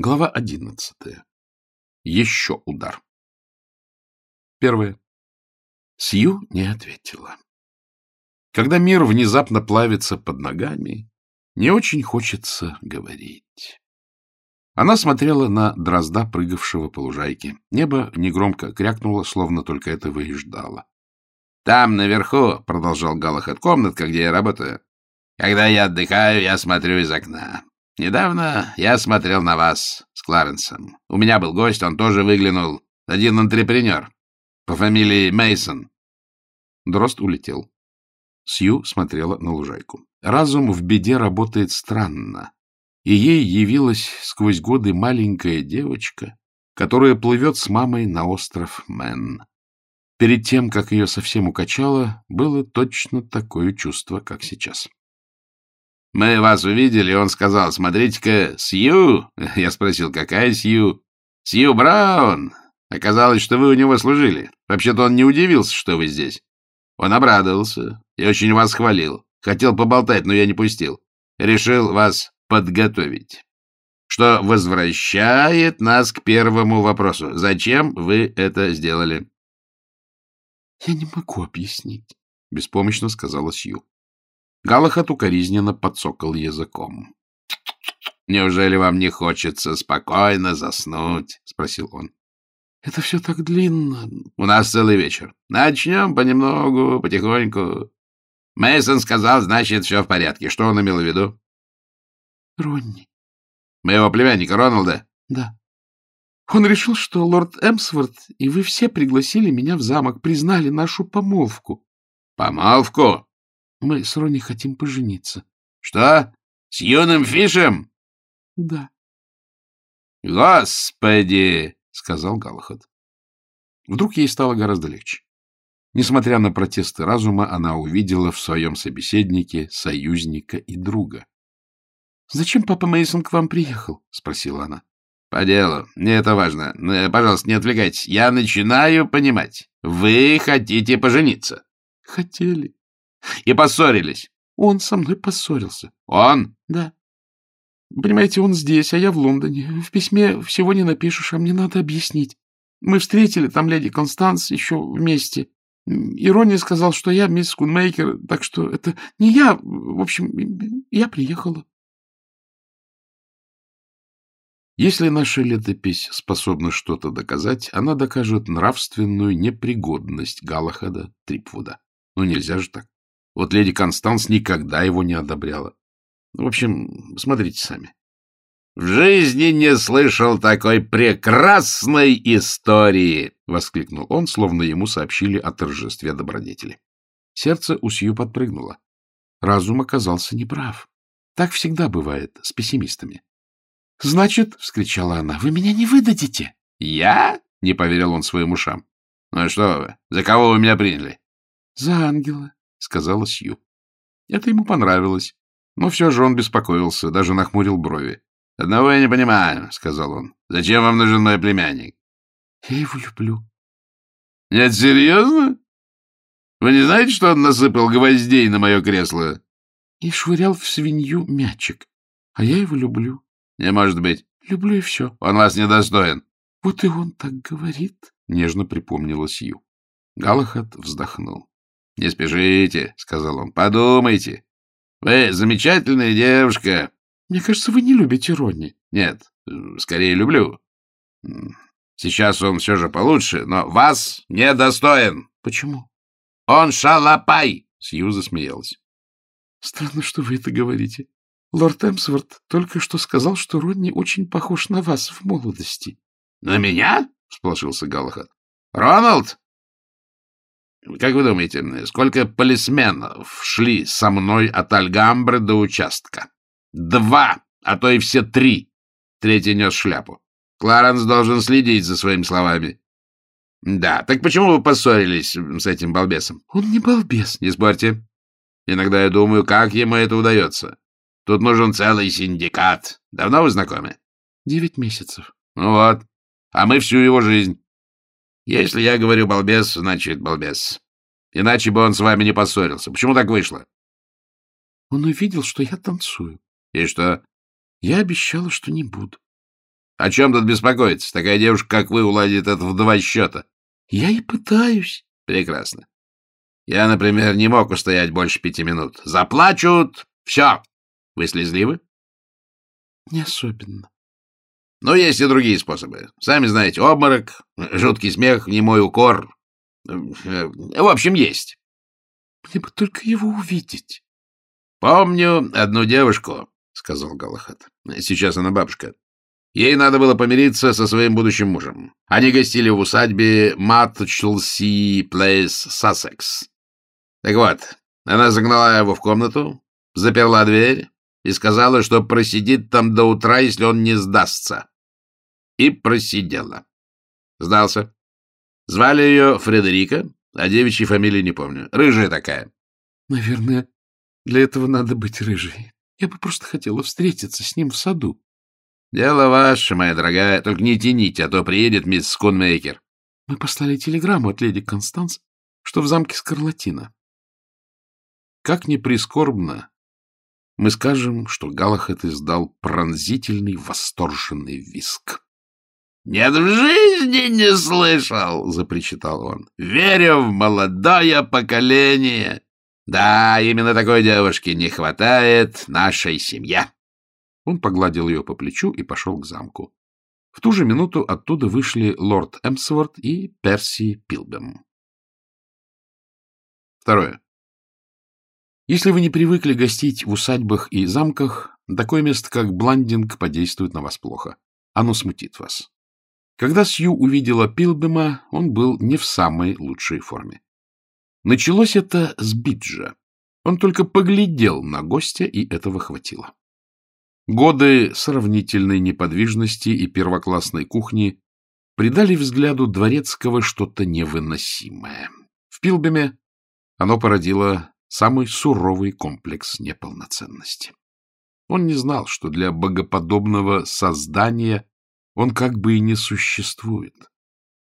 Глава одиннадцатая. Еще удар. Первое. Сью не ответила. Когда мир внезапно плавится под ногами, не очень хочется говорить. Она смотрела на дрозда, прыгавшего по лужайке. Небо негромко крякнуло, словно только этого и ждало. — Там, наверху, — продолжал Галахат, — комнатка, где я работаю. Когда я отдыхаю, я смотрю из окна. Недавно я смотрел на вас с Кларенсом. У меня был гость, он тоже выглянул. Один антрепренер по фамилии Мейсон. Дрозд улетел. Сью смотрела на лужайку. Разум в беде работает странно, и ей явилась сквозь годы маленькая девочка, которая плывет с мамой на остров Мэн. Перед тем, как ее совсем укачало, было точно такое чувство, как сейчас. Мы вас увидели, он сказал, смотрите-ка, Сью. Я спросил, какая Сью? Сью Браун. Оказалось, что вы у него служили. Вообще-то он не удивился, что вы здесь. Он обрадовался и очень вас хвалил. Хотел поболтать, но я не пустил. Решил вас подготовить. Что возвращает нас к первому вопросу. Зачем вы это сделали? — Я не могу объяснить, — беспомощно сказала Сью. Галахат укоризненно подсокал языком. — Неужели вам не хочется спокойно заснуть? — спросил он. — Это все так длинно. У нас целый вечер. Начнем понемногу, потихоньку. Мейсон сказал, значит, все в порядке. Что он имел в виду? — Ронни. — Моего племянника Роналда? — Да. Он решил, что лорд Эмсворт и вы все пригласили меня в замок, признали нашу помолвку. — Помолвку? Мы с Ронни хотим пожениться. — Что? С юным Фишем? — Да. — Господи! — сказал Галахад. Вдруг ей стало гораздо легче. Несмотря на протесты разума, она увидела в своем собеседнике союзника и друга. — Зачем папа Мейсон к вам приехал? — спросила она. — По делу. Мне это важно. Э, пожалуйста, не отвлекайтесь. Я начинаю понимать. Вы хотите пожениться. — Хотели. И поссорились. Он со мной поссорился. Он? Да. Понимаете, он здесь, а я в Лондоне. В письме всего не напишешь, а мне надо объяснить. Мы встретили там леди Констанс еще вместе. Ирония сказал, что я мисс Кунмейкер, так что это не я. В общем, я приехала. Если наша летопись способна что-то доказать, она докажет нравственную непригодность Галахада Трипвуда. Но нельзя же так. Вот леди Констанс никогда его не одобряла. В общем, смотрите сами. «В жизни не слышал такой прекрасной истории!» — воскликнул он, словно ему сообщили о торжестве добродетели. Сердце у Сью подпрыгнуло. Разум оказался неправ. Так всегда бывает с пессимистами. — Значит, — вскричала она, — вы меня не выдадите. — Я? — не поверил он своим ушам. — Ну что вы, за кого вы меня приняли? — За ангела. — сказала Сью. Это ему понравилось, но все же он беспокоился, даже нахмурил брови. — Одного я не понимаю, — сказал он. — Зачем вам нужен мой племянник? — Я его люблю. — Нет, серьезно? Вы не знаете, что он насыпал гвоздей на мое кресло? — И швырял в свинью мячик. А я его люблю. — Не может быть. — Люблю и все. — Он вас недостоин. — Вот и он так говорит, — нежно припомнила Сью. Галахат вздохнул. — Не спешите, — сказал он, — подумайте. Вы замечательная девушка. Мне кажется, вы не любите Ронни. Нет, скорее люблю. Сейчас он все же получше, но вас недостоин. Почему? Он шалопай, Сью засмеялась. Странно, что вы это говорите. Лорд Эмсворт только что сказал, что Ронни очень похож на вас в молодости. — На меня? — всполошился Галахад. — Роналд? Как вы думаете, сколько полисменов шли со мной от Альгамбры до участка? Два, а то и все три. Третий нес шляпу. Кларенс должен следить за своими словами. Да, так почему вы поссорились с этим балбесом? Он не балбес. Не спорьте. Иногда я думаю, как ему это удается. Тут нужен целый синдикат. Давно вы знакомы? Девять месяцев. Ну вот. А мы всю его жизнь. Если я говорю балбес, значит балбес. Иначе бы он с вами не поссорился. Почему так вышло? Он увидел, что я танцую. И что? Я обещала, что не буду. О чем тут беспокоиться? Такая девушка, как вы, уладит это в два счета. — Я и пытаюсь. — Прекрасно. Я, например, не мог устоять больше пяти минут. Заплачут — все. Вы слезливы? — Не особенно. Но есть и другие способы. Сами знаете, обморок, жуткий смех, немой укор. В общем, есть. Мне бы только его увидеть. — Помню одну девушку, — сказал Галахат. — Сейчас она бабушка. Ей надо было помириться со своим будущим мужем. Они гостили в усадьбе Матчлси Плейс Сассекс. Так вот, она загнала его в комнату, заперла дверь и сказала, что просидит там до утра, если он не сдастся. И просидела. Сдался. Звали ее Фредерика, а девичьей фамилии не помню. Рыжая такая. — Наверное, для этого надо быть рыжей. Я бы просто хотела встретиться с ним в саду. — Дело ваше, моя дорогая, только не тяните, а то приедет мисс Скунмейкер. Мы послали телеграмму от леди Констанс, что в замке Скарлатина. Как ни прискорбно, мы скажем, что Галахет издал пронзительный восторженный виск. «Нет, в жизни не слышал!» — запричитал он. «Верю в молодое поколение! Да, именно такой девушки не хватает нашей семье!» Он погладил ее по плечу и пошел к замку. В ту же минуту оттуда вышли лорд Эмсворт и Перси Пилбем. Второе. Если вы не привыкли гостить в усадьбах и замках, такое место, как Бландинг, подействует на вас плохо. Оно смутит вас. Когда Сью увидела Пилбема, он был не в самой лучшей форме. Началось это с Биджа. Он только поглядел на гостя, и этого хватило. Годы сравнительной неподвижности и первоклассной кухни придали взгляду дворецкого что-то невыносимое. В Пилбеме оно породило самый суровый комплекс неполноценности. Он не знал, что для богоподобного создания он как бы и не существует.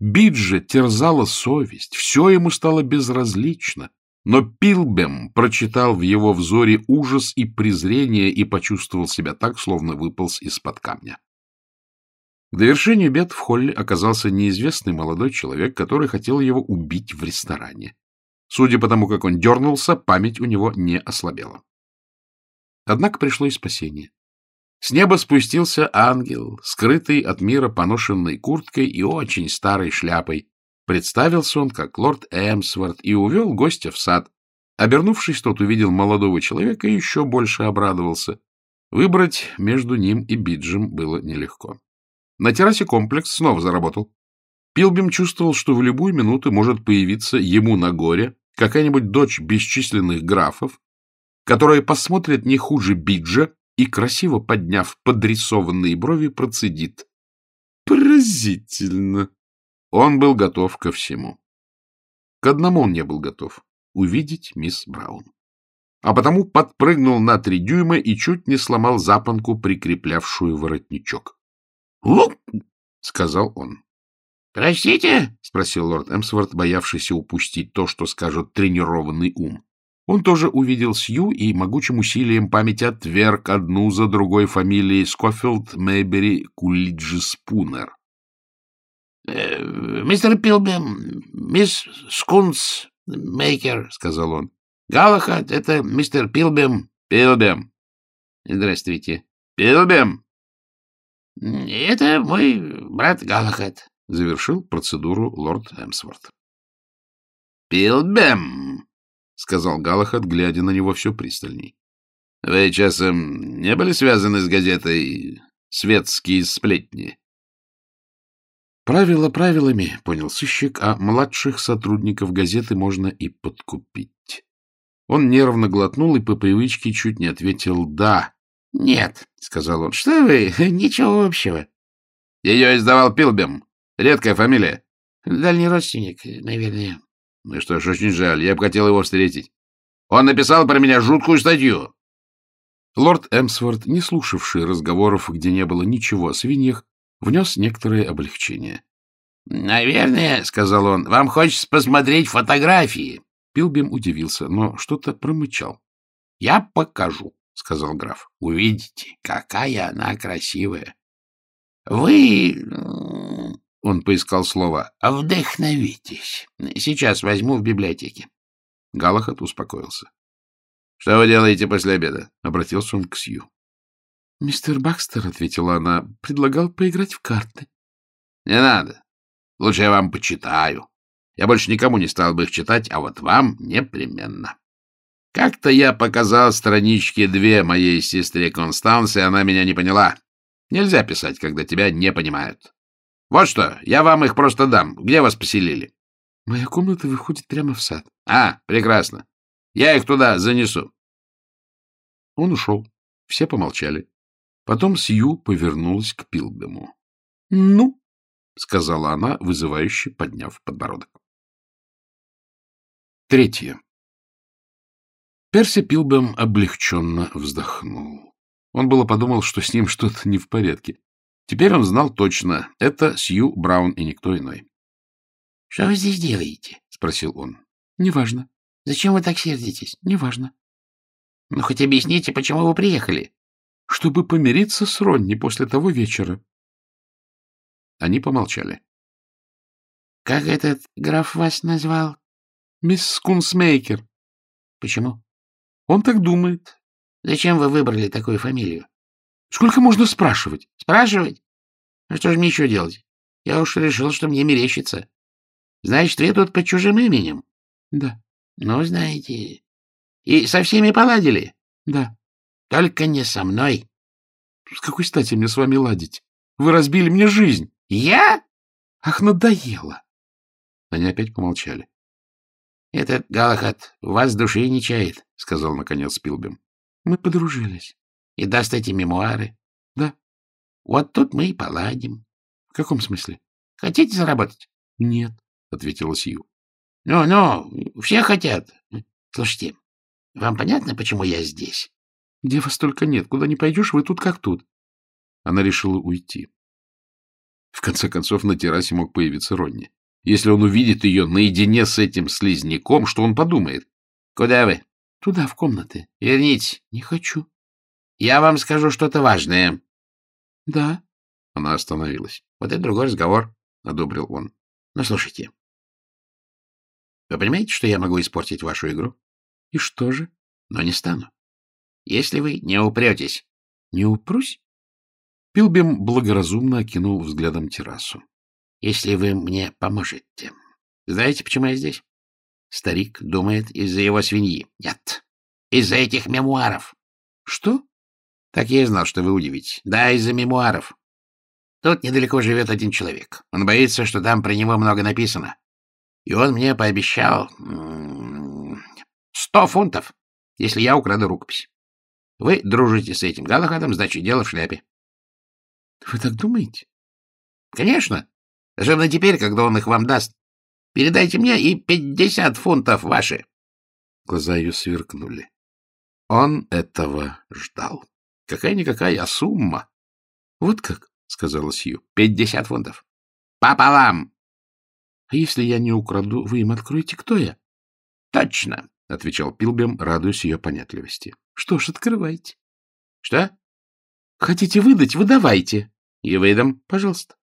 Биджа терзала совесть, все ему стало безразлично, но Пилбем прочитал в его взоре ужас и презрение и почувствовал себя так, словно выполз из-под камня. К довершению бед в холле оказался неизвестный молодой человек, который хотел его убить в ресторане. Судя по тому, как он дернулся, память у него не ослабела. Однако пришло и спасение. С неба спустился ангел, скрытый от мира поношенной курткой и очень старой шляпой. Представился он как лорд Эмсворт и увел гостя в сад. Обернувшись, тот увидел молодого человека и еще больше обрадовался. Выбрать между ним и Биджем было нелегко. На террасе комплекс снова заработал. Пилбим чувствовал, что в любую минуту может появиться ему на горе какая-нибудь дочь бесчисленных графов, которая посмотрит не хуже Биджа и, красиво подняв подрисованные брови, процедит. Поразительно! Он был готов ко всему. К одному он не был готов — увидеть мисс Браун. А потому подпрыгнул на три дюйма и чуть не сломал запонку, прикреплявшую воротничок. «Лук!» — сказал он. «Простите?» — спросил лорд Эмсворт, боявшийся упустить то, что скажет тренированный ум. Он тоже увидел Сью и могучим усилием памяти отверг одну за другой фамилии Скофилд, Мэйбери, Кулиджи, Спунер. «Э, — Мистер Пилбем, мисс Скунс, Мейкер, — сказал он. — Галахад — это мистер Пилбем. — Пилбем. — Здравствуйте. — Пилбем. — Это мой брат Галахад, — завершил процедуру лорд Эмсворт. — Пилбем, — сказал Галахад, глядя на него все пристальней. — Вы, часом, не были связаны с газетой «Светские сплетни»? — Правила правилами, — понял сыщик, — а младших сотрудников газеты можно и подкупить. Он нервно глотнул и по привычке чуть не ответил «да». — Нет, — сказал он, — что вы, ничего общего. — Ее издавал Пилбем. Редкая фамилия. — Дальний родственник, наверное. Ну что ж, очень жаль, я бы хотел его встретить. Он написал про меня жуткую статью. Лорд Эмсворт, не слушавший разговоров, где не было ничего о свиньях, внес некоторое облегчение. — Наверное, — сказал он, — вам хочется посмотреть фотографии. Пилбим удивился, но что-то промычал. — Я покажу, — сказал граф. — Увидите, какая она красивая. — Вы... Он поискал слово. — Вдохновитесь. Сейчас возьму в библиотеке. Галахат успокоился. — Что вы делаете после обеда? — обратился он к Сью. — Мистер Бакстер, — ответила она, — предлагал поиграть в карты. — Не надо. Лучше я вам почитаю. Я больше никому не стал бы их читать, а вот вам непременно. Как-то я показал странички две моей сестре Констанс, и она меня не поняла. Нельзя писать, когда тебя не понимают. Вот что, я вам их просто дам. Где вас поселили? Моя комната выходит прямо в сад. А, прекрасно. Я их туда занесу. Он ушел. Все помолчали. Потом Сью повернулась к Пилбему. — Ну, — сказала она, вызывающе подняв подбородок. Третье. Перси Пилбем облегченно вздохнул. Он было подумал, что с ним что-то не в порядке. Теперь он знал точно — это Сью Браун и никто иной. — Что вы здесь делаете? — спросил он. — Неважно. — Зачем вы так сердитесь? — Неважно. — Ну, хоть объясните, почему вы приехали. — Чтобы помириться с Ронни после того вечера. Они помолчали. — Как этот граф вас назвал? — Мисс Скунсмейкер. — Почему? — Он так думает. — Зачем вы выбрали такую фамилию? — Сколько можно спрашивать? — Спрашивать? А что же мне еще делать? Я уж решил, что мне мерещится. Значит, вы тут под чужим именем? — Да. — Ну, знаете. И со всеми поладили? — Да. — Только не со мной. — С какой стати мне с вами ладить? Вы разбили мне жизнь. — Я? — Ах, надоело. Они опять помолчали. — Этот Галахат вас души не чает, — сказал, наконец, Спилбем. — Мы подружились. — И даст эти мемуары? — Да. — Вот тут мы и поладим. — В каком смысле? — Хотите заработать? — Нет, — ответила Сью. Ну, — Ну-ну, все хотят. Слушайте, вам понятно, почему я здесь? — Где вас только нет. Куда не пойдешь, вы тут как тут. Она решила уйти. В конце концов, на террасе мог появиться Ронни. Если он увидит ее наедине с этим слизняком, что он подумает? — Куда вы? — Туда, в комнаты. — Верните. — Не хочу. — Я вам скажу что-то важное. — Да. Она остановилась. — Вот это другой разговор, — одобрил он. — Ну, слушайте. Вы понимаете, что я могу испортить вашу игру? — И что же? — Но не стану. Если вы не упретесь. — Не упрусь? Пилбем благоразумно окинул взглядом террасу. — Если вы мне поможете. Знаете, почему я здесь? Старик думает из-за его свиньи. Нет, из-за этих мемуаров. — Что? — Так я и знал, что вы удивитесь. Да, из-за мемуаров. Тут недалеко живет один человек. Он боится, что там про него много написано. И он мне пообещал сто фунтов, если я украду рукопись. Вы дружите с этим Галахадом, значит, дело в шляпе. — Вы так думаете? — Конечно. Особенно теперь, когда он их вам даст. Передайте мне и пятьдесят фунтов ваши. Глаза ее сверкнули. Он этого ждал. Какая-никакая сумма. — Вот как? — сказала Сью. — Пятьдесят фунтов. — Пополам. — А если я не украду, вы им откроете, кто я? — Точно, — отвечал Пилбем, радуясь ее понятливости. — Что ж, открывайте. — Что? — Хотите выдать? Выдавайте. — И выдам. — Пожалуйста.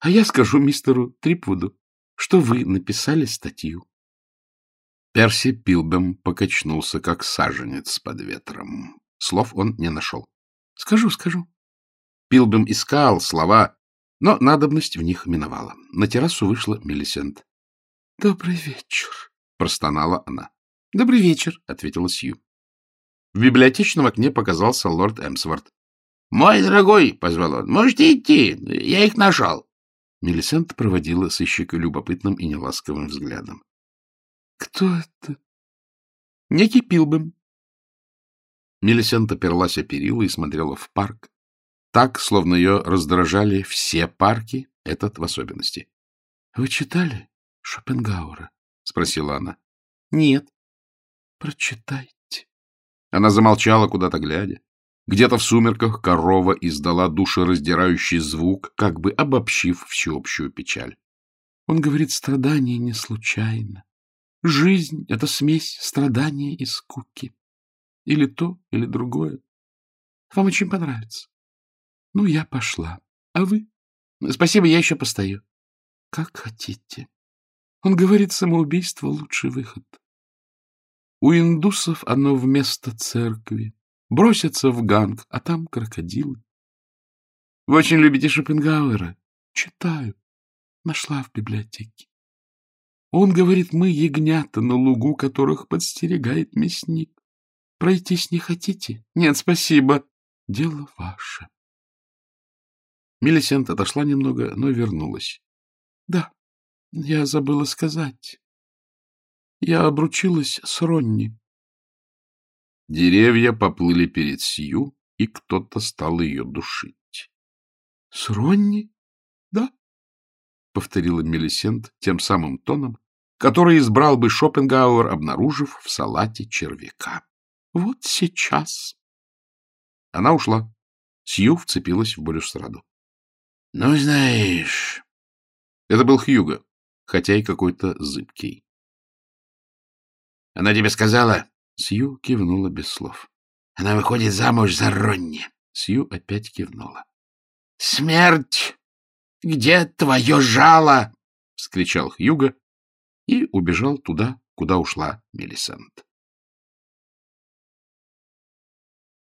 А я скажу мистеру Трипвуду, что вы написали статью. Перси Пилбем покачнулся, как саженец под ветром. Слов он не нашел. — Скажу, скажу. Пилбем искал слова, но надобность в них миновала. На террасу вышла Мелисент. — Добрый вечер, — простонала она. — Добрый вечер, — ответила Сью. В библиотечном окне показался лорд Эмсворт. — Мой дорогой, — позвал он, — можете идти, я их нашел. Мелисент проводила сыщика любопытным и неласковым взглядом. — Кто это? — Некий Пилбем. Мелисент оперлась о перила и смотрела в парк, так, словно ее раздражали все парки, этот в особенности. — Вы читали Шопенгауэра? — спросила она. — Нет. — Прочитайте. Она замолчала, куда-то глядя. Где-то в сумерках корова издала душераздирающий звук, как бы обобщив всеобщую печаль. Он говорит, страдание не случайно. Жизнь — это смесь страдания и скуки. Или то, или другое. Вам очень понравится. Ну, я пошла. А вы? — Спасибо, я еще постою. — Как хотите. Он говорит, самоубийство — лучший выход. У индусов оно вместо церкви. Бросятся в ганг, а там крокодилы. — Вы очень любите Шопенгауэра? — Читаю. Нашла в библиотеке. Он говорит, мы ягнята на лугу, которых подстерегает мясник. Пройтись не хотите? Нет, спасибо. Дело ваше. Мелисент отошла немного, но вернулась. — Да, я забыла сказать. Я обручилась с Ронни. Деревья поплыли перед Сью, и кто-то стал ее душить. — С Ронни? Да, — повторила Мелисент тем самым тоном, который избрал бы Шопенгауэр, обнаружив в салате червяка. — Вот сейчас. Она ушла. Сью вцепилась в балюстраду. — Ну, знаешь... Это был Хьюго, хотя и какой-то зыбкий. — Она тебе сказала? Сью кивнула без слов. — Она выходит замуж за Ронни. Сью опять кивнула. — Смерть! Где твое жало? — вскричал Хьюго и убежал туда, куда ушла Мелисент.